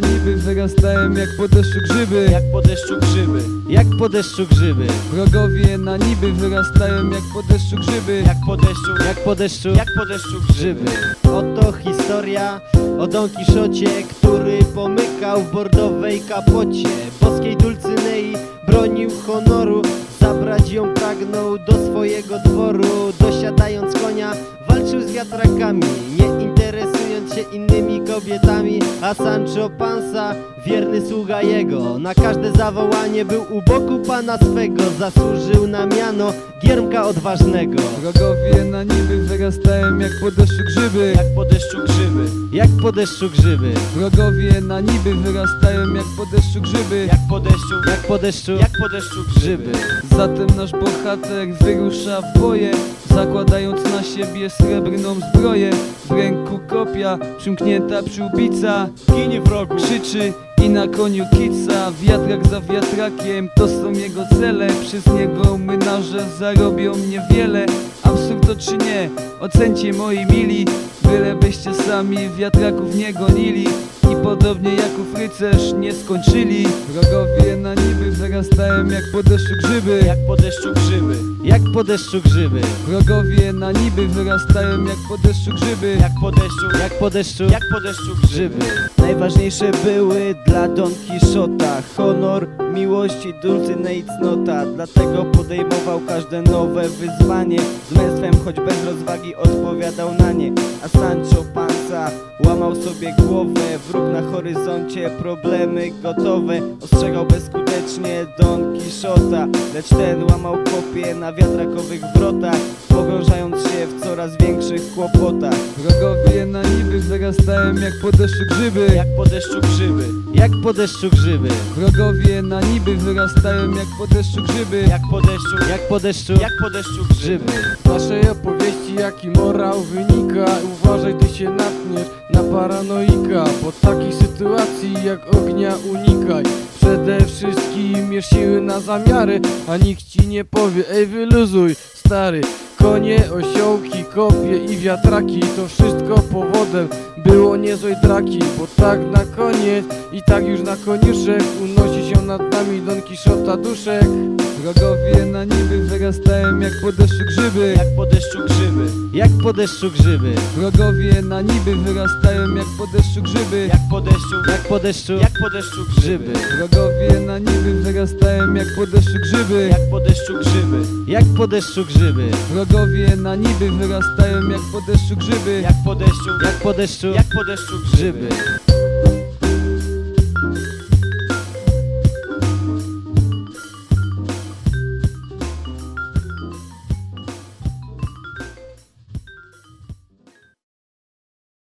na niby wyrastają jak po deszczu grzyby. Jak po deszczu grzyby. Jak po deszczu grzyby. Wrogowie na niby wyrastają jak po deszczu grzyby. Jak po deszczu. Jak po deszczu Jak po deszczu grzyby. Oto historia o Don Kiszocie Który pomykał w bordowej kapocie. Boskiej Dulcynei bronił honoru. Zabrać ją pragnął do swojego dworu. Dosiadając konia walczył z wiatrakami innymi kobietami A Sancho Panza wierny sługa jego. Na każde zawołanie był u boku pana swego Zasłużył na miano giermka odważnego. Wrogowie na niby wyrastają jak po deszczu grzyby. Jak po deszczu grzyby. Jak po deszczu grzyby. Wrogowie na niby wyrastają jak po deszczu grzyby. Jak po deszczu Jak po deszczu Jak po deszczu grzyby. Zatem nasz bohater wyrusza w boje Zakładając na siebie srebrną zbroję. W ręku kopia, przymknięta przyłbica Ginie wrogu Krzyczy i na koniu kica. Wiatrak za wiatrakiem, to są jego cele. Przez niego mynarze zarobią niewiele Absurd to czy nie? Ocencie moi mili Byle byście sami wiatraków nie gonili I podobnie jak ów rycerz nie skończyli. Wrogowie na niby wyrastają jak po deszczu grzyby. Jak po deszczu grzyby. Jak po deszczu grzyby. Wrogowie na niby wyrastają jak po deszczu grzyby. Jak po deszczu Jak po deszczu Jak po deszczu grzyby. Najważniejsze były dla Don Quixota Honor, miłość i dulcyne i cnota. Dlatego podejmował każde nowe wyzwanie Z męstwem, choć bez rozwagi odpowiadał na nie. A Sancho Panza łamał sobie głowę Wróg na horyzoncie, problemy gotowe. Ostrzegał bezskutecznie Don Quixota Lecz ten łamał kopie na wiatrakowych wrotach Pogrążając się w coraz większych kłopotach. Wrogowie na niby wyrastają jak po deszczu grzyby. Jak po deszczu grzyby. Jak po deszczu grzyby. Wrogowie na niby wyrastają jak po deszczu grzyby. Jak po deszczu Jak po deszczu Jak po deszczu grzyby. Z naszej opowieści jaki morał wynika? Uważaj, ty się natkniesz na paranoika. Bo takich sytuacji jak ognia unikaj. Przede wszystkim miesz siły na zamiary A nikt ci nie powie, ej wyluzuj stary Konie, osiołki, kopie i wiatraki. To wszystko powodem było niezłej draki Bo tak na koniec i tak już na koniuszek Unosi się nad nami Don Kiszota duszek. Wrogowie na niby wyrastają jak po deszczu grzyby. Jak po deszczu grzyby. Jak po deszczu grzyby. Wrogowie na niby wyrastają jak po deszczu grzyby. Jak po deszczu Jak po deszczu Jak po deszczu grzyby. Wrogowie na niby wyrastają jak po deszczu grzyby. Jak po deszczu grzyby. Jak po deszczu grzyby Wrogowie na niby wyrastają jak po deszczu grzyby. Jak po deszczu. Jak po deszczu Jak po deszczu grzyby